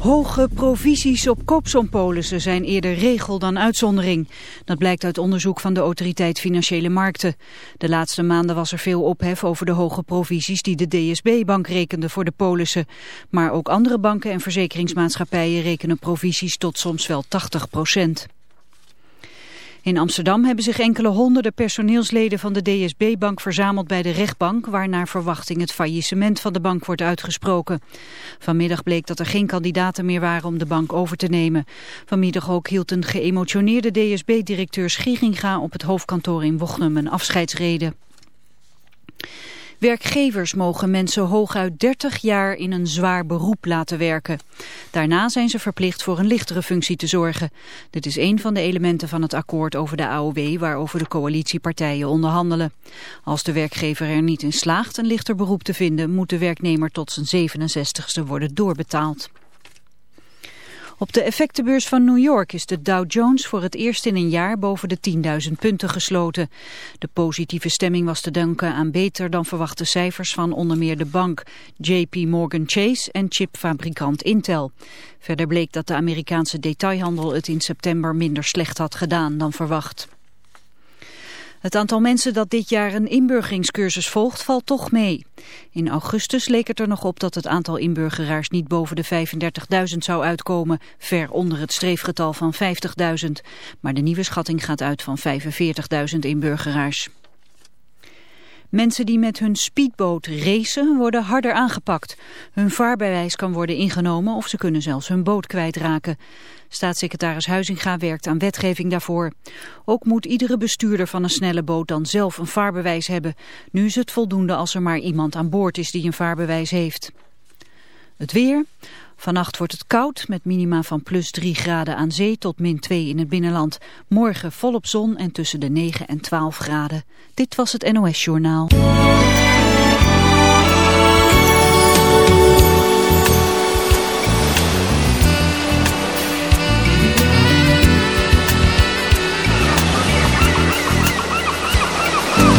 Hoge provisies op koopsompolissen zijn eerder regel dan uitzondering. Dat blijkt uit onderzoek van de Autoriteit Financiële Markten. De laatste maanden was er veel ophef over de hoge provisies die de DSB-bank rekende voor de polissen. Maar ook andere banken en verzekeringsmaatschappijen rekenen provisies tot soms wel 80 procent. In Amsterdam hebben zich enkele honderden personeelsleden van de DSB-bank verzameld bij de rechtbank, waar naar verwachting het faillissement van de bank wordt uitgesproken. Vanmiddag bleek dat er geen kandidaten meer waren om de bank over te nemen. Vanmiddag ook hield een geëmotioneerde DSB-directeur Schieginga op het hoofdkantoor in Wochnum een afscheidsrede. Werkgevers mogen mensen hooguit 30 jaar in een zwaar beroep laten werken. Daarna zijn ze verplicht voor een lichtere functie te zorgen. Dit is een van de elementen van het akkoord over de AOW waarover de coalitiepartijen onderhandelen. Als de werkgever er niet in slaagt een lichter beroep te vinden, moet de werknemer tot zijn 67ste worden doorbetaald. Op de effectenbeurs van New York is de Dow Jones voor het eerst in een jaar boven de 10.000 punten gesloten. De positieve stemming was te danken aan beter dan verwachte cijfers van onder meer de bank JP Morgan Chase en chipfabrikant Intel. Verder bleek dat de Amerikaanse detailhandel het in september minder slecht had gedaan dan verwacht. Het aantal mensen dat dit jaar een inburgeringscursus volgt valt toch mee. In augustus leek het er nog op dat het aantal inburgeraars niet boven de 35.000 zou uitkomen, ver onder het streefgetal van 50.000. Maar de nieuwe schatting gaat uit van 45.000 inburgeraars. Mensen die met hun speedboot racen worden harder aangepakt. Hun vaarbewijs kan worden ingenomen of ze kunnen zelfs hun boot kwijtraken. Staatssecretaris Huizinga werkt aan wetgeving daarvoor. Ook moet iedere bestuurder van een snelle boot dan zelf een vaarbewijs hebben. Nu is het voldoende als er maar iemand aan boord is die een vaarbewijs heeft. Het weer. Vannacht wordt het koud met minima van plus 3 graden aan zee tot min 2 in het binnenland. Morgen volop zon en tussen de 9 en 12 graden. Dit was het NOS Journaal.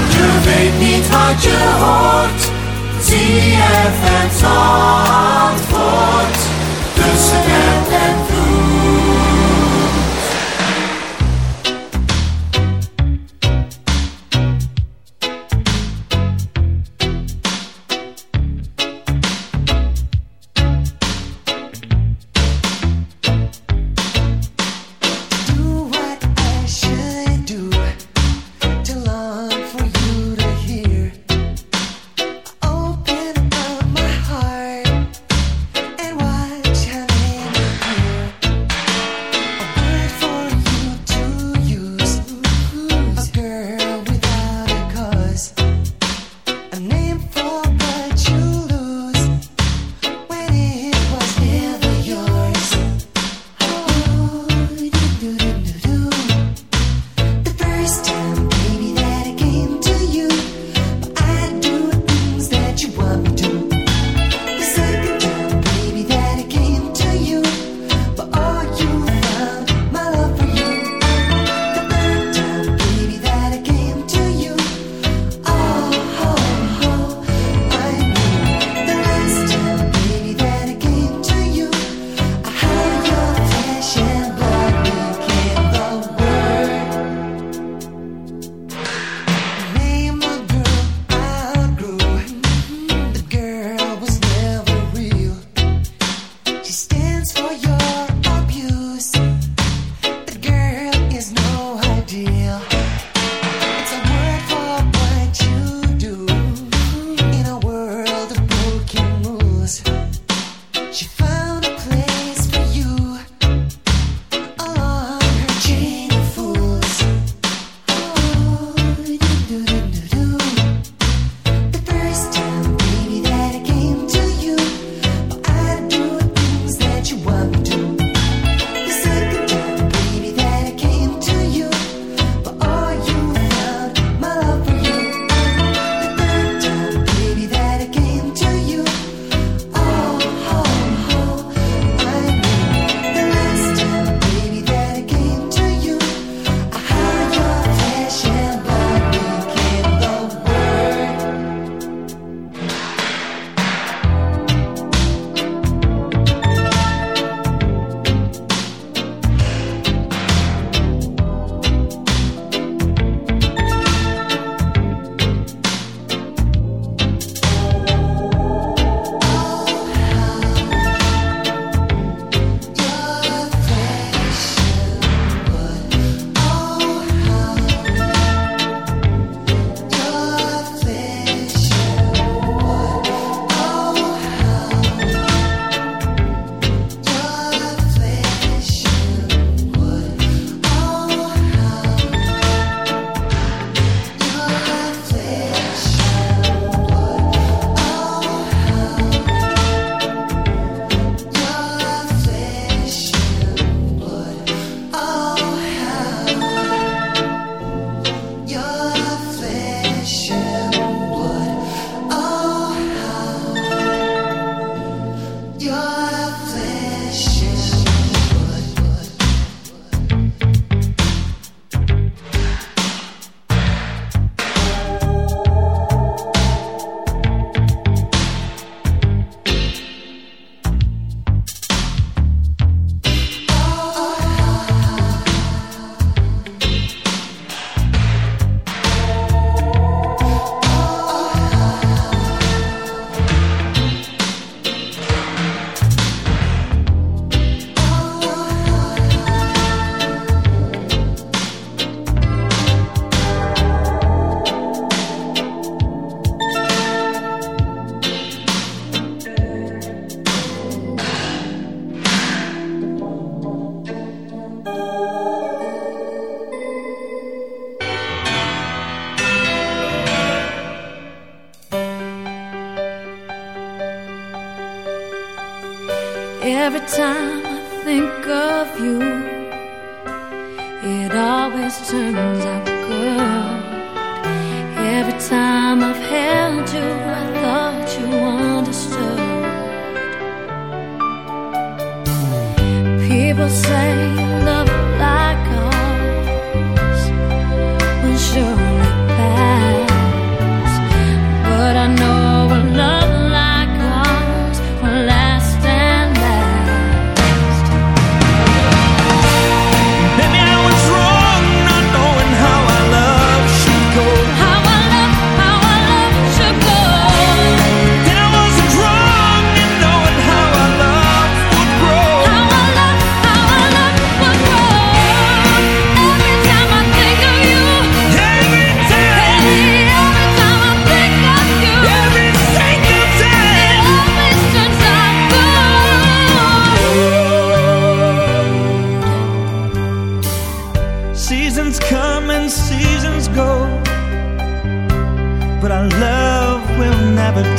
Je weet niet wat je hoort. ZFM Zandvoort. Tussen app en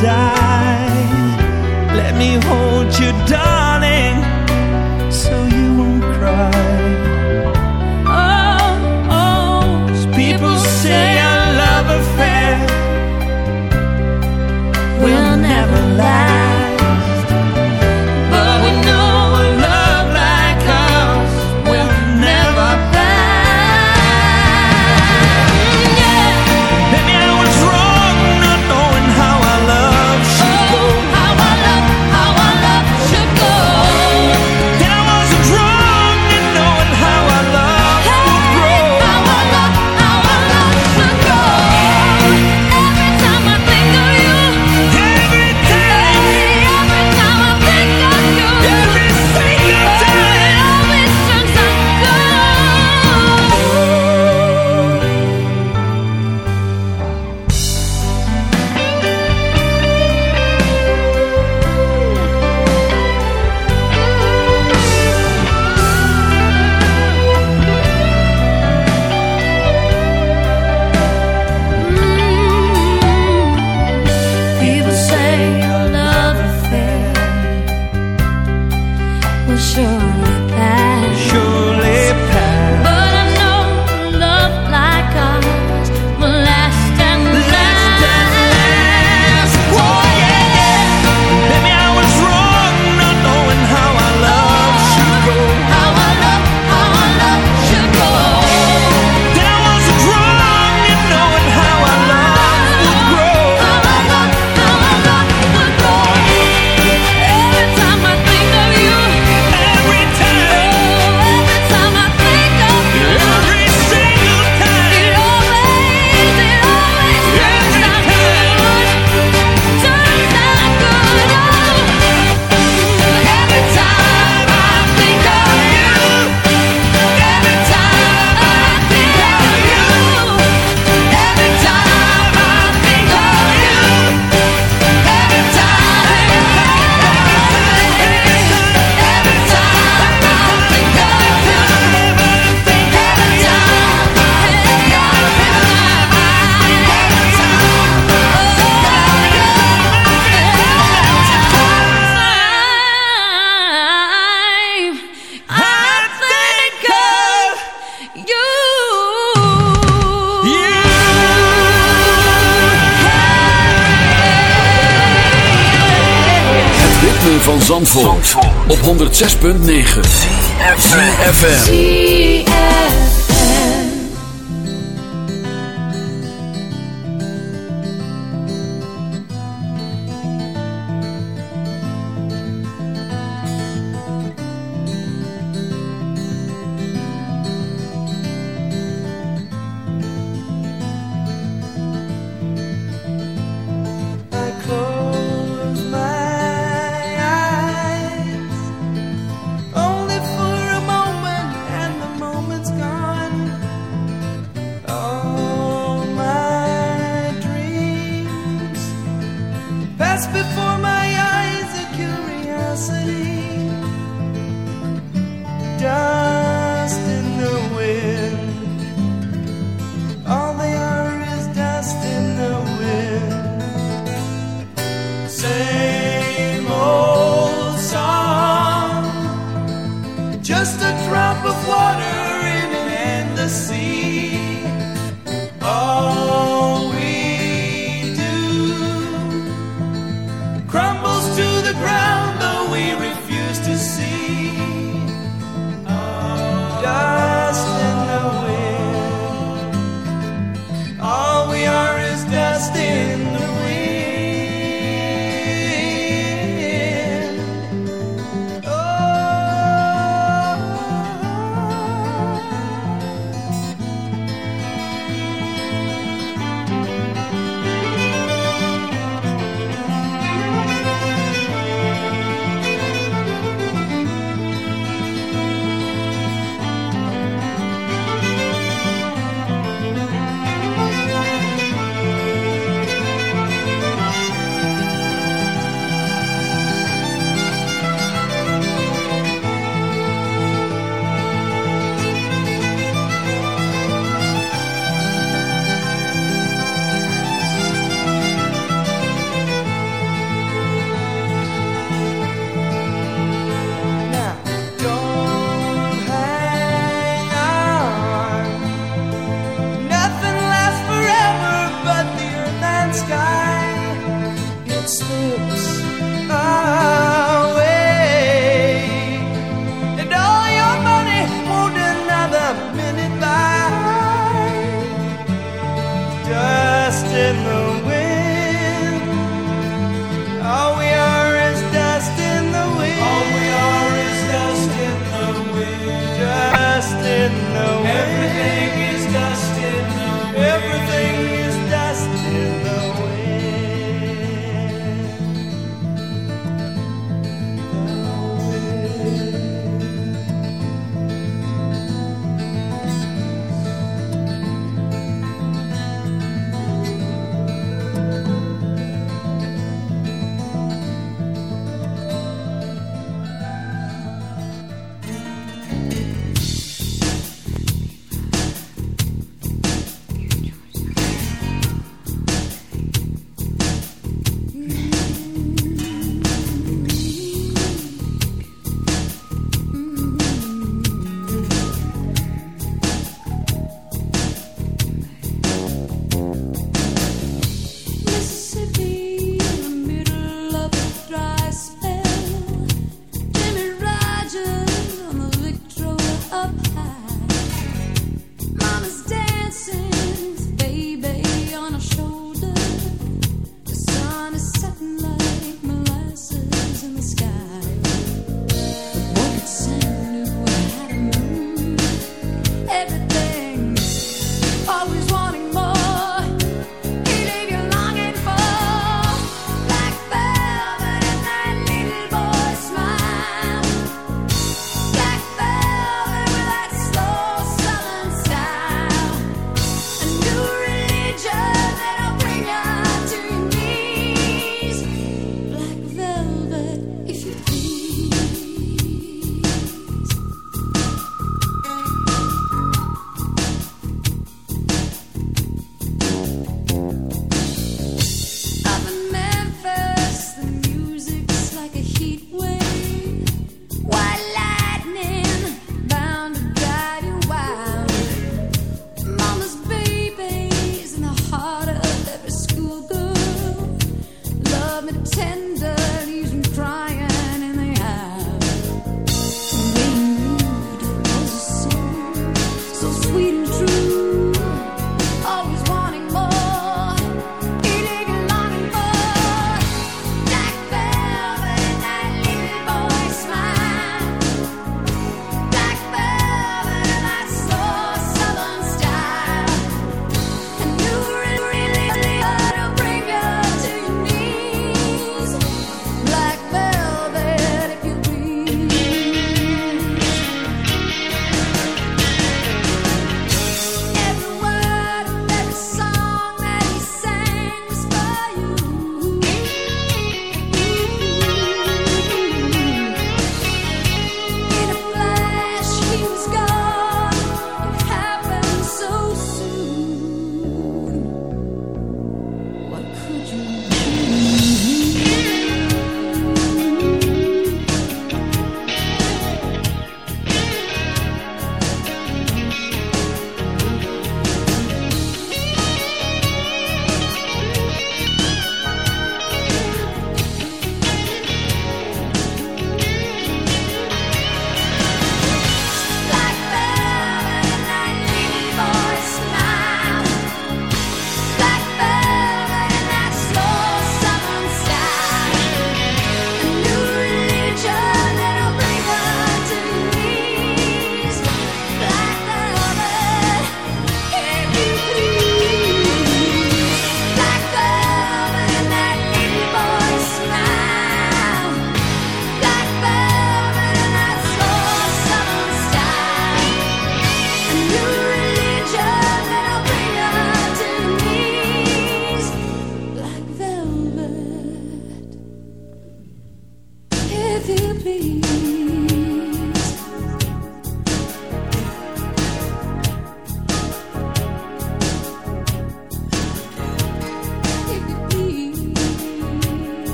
die. Let me hold you, darling, 106.9 ZFM.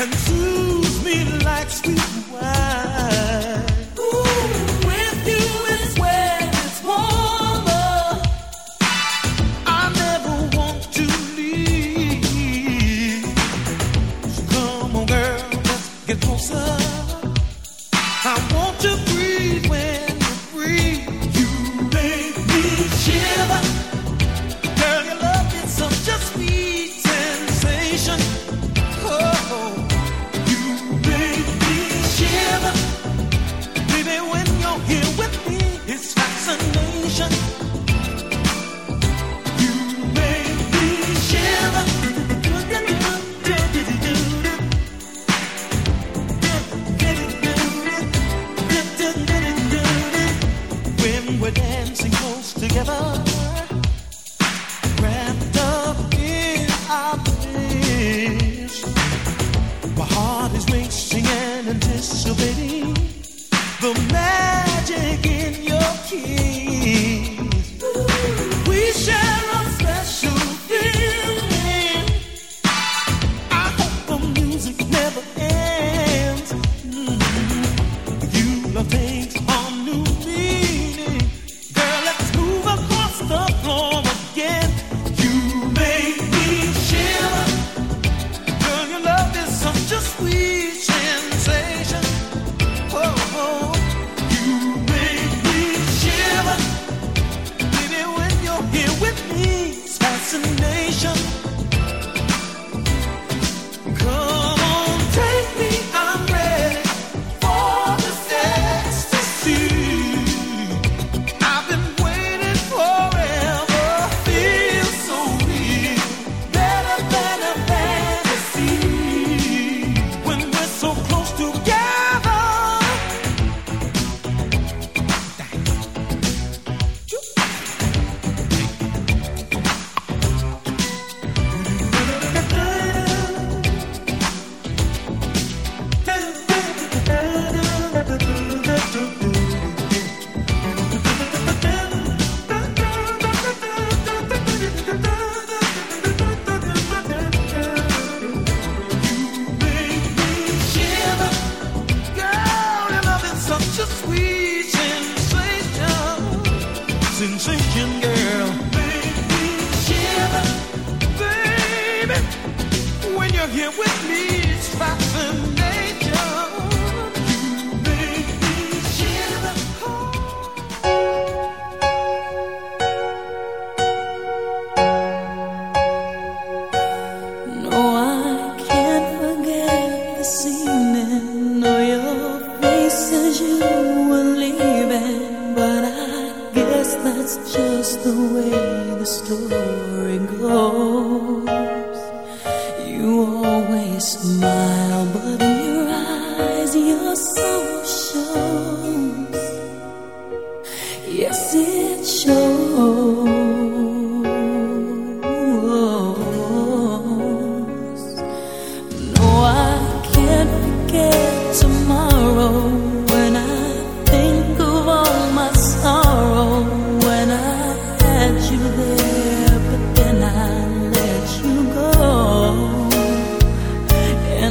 很自。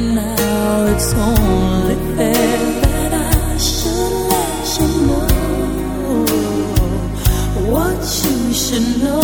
now it's only fair that I should let you know what you should know.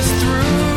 through.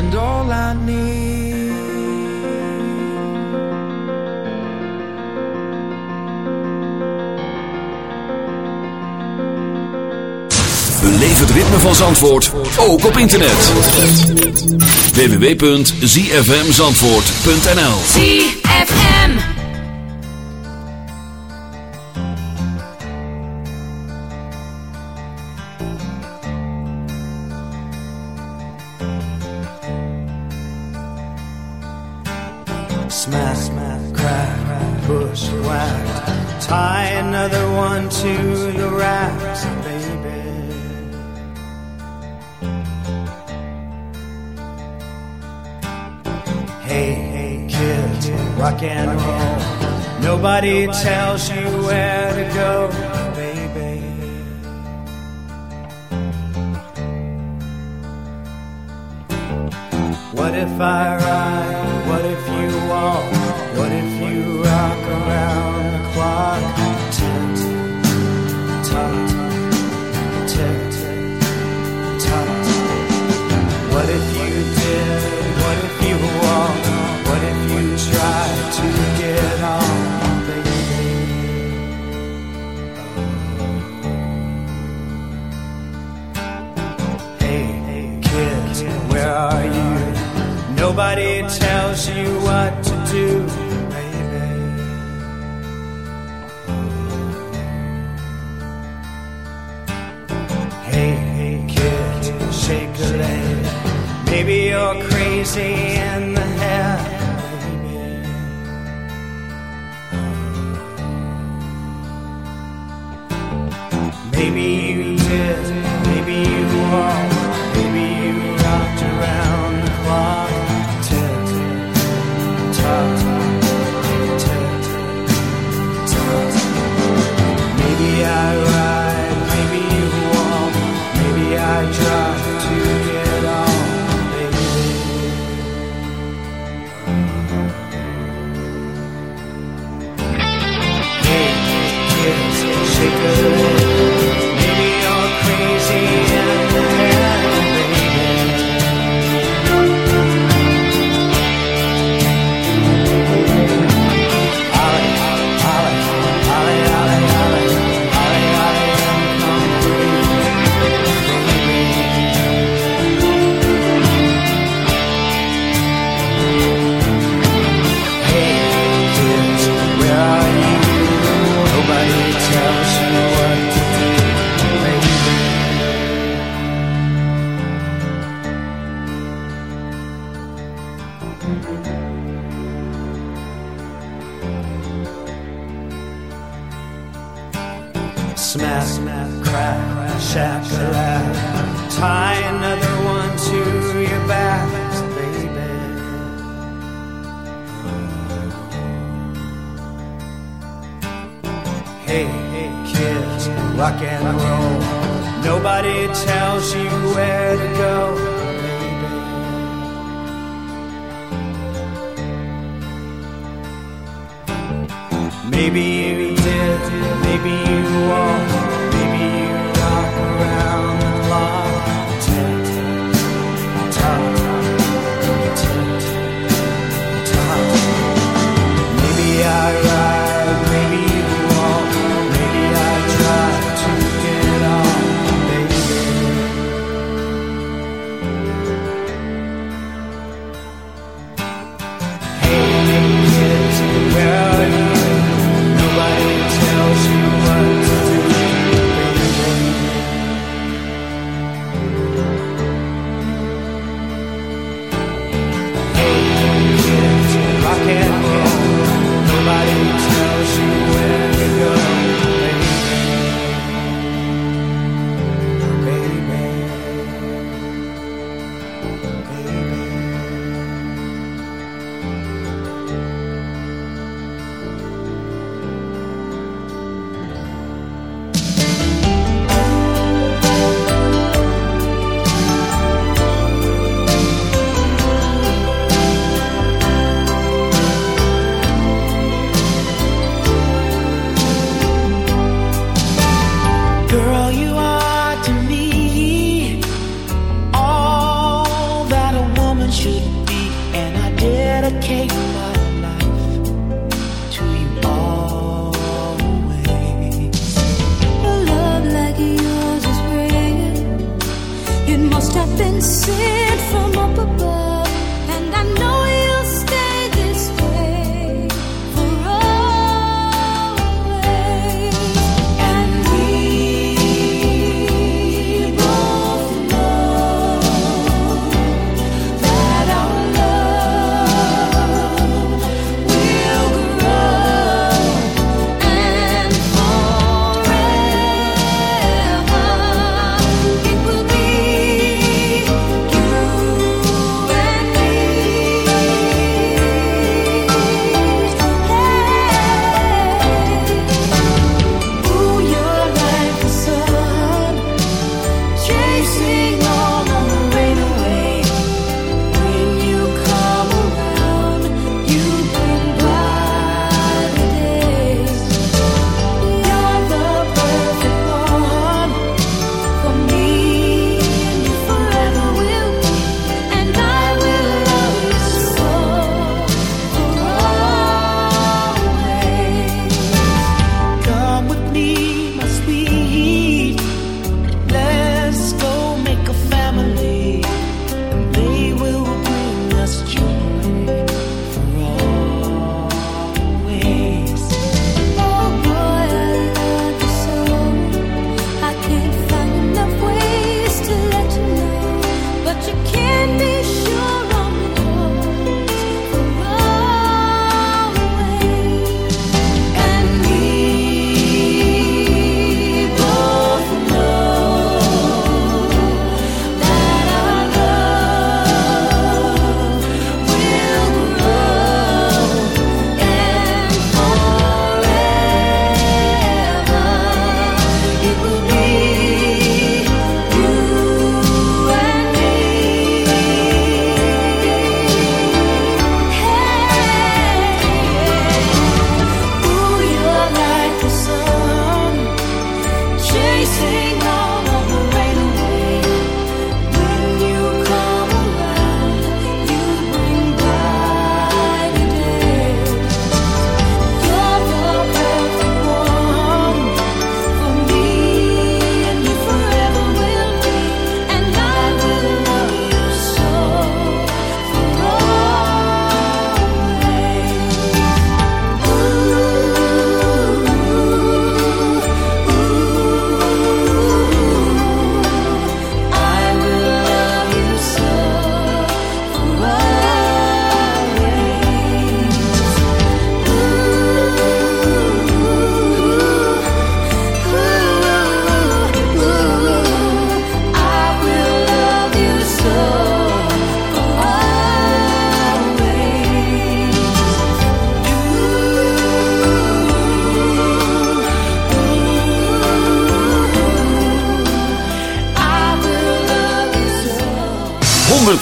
and all I need. Beleef het ritme van Zandvoort ook op internet. www.zfmzandvoort.nl Maybe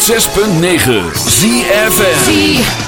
106.9 ZFM.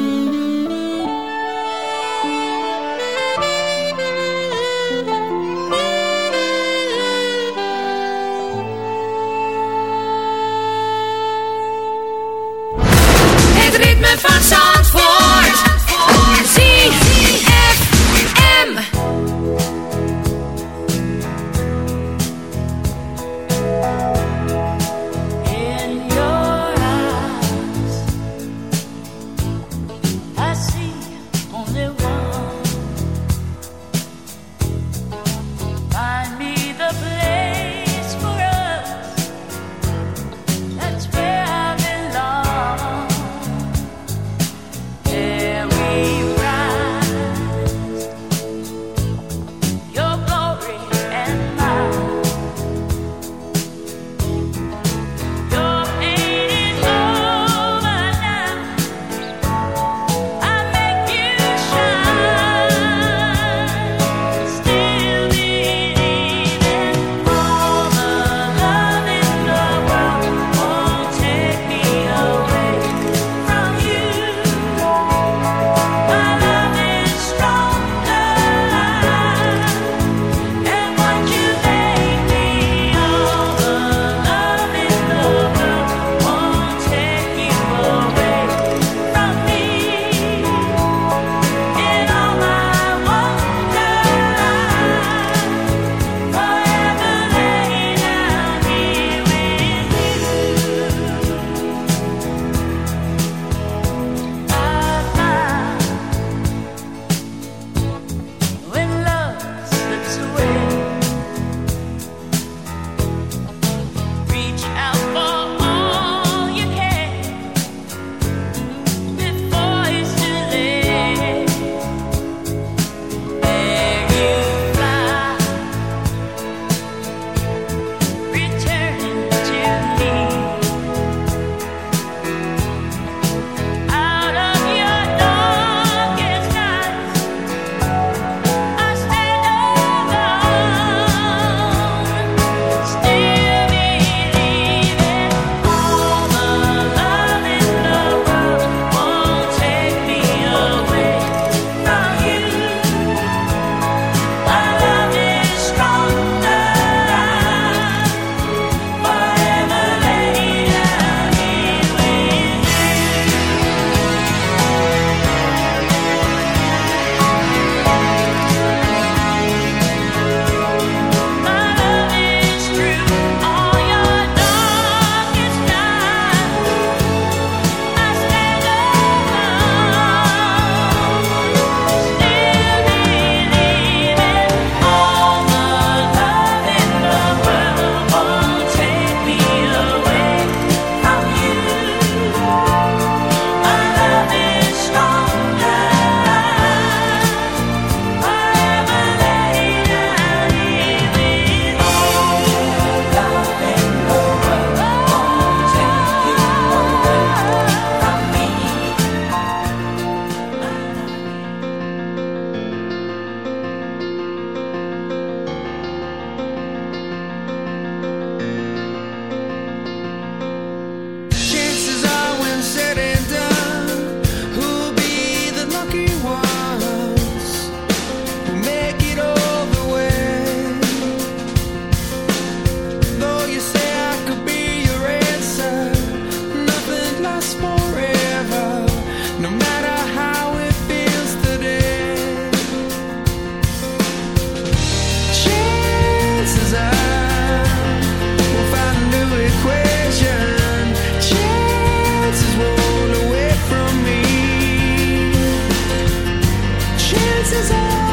This is all.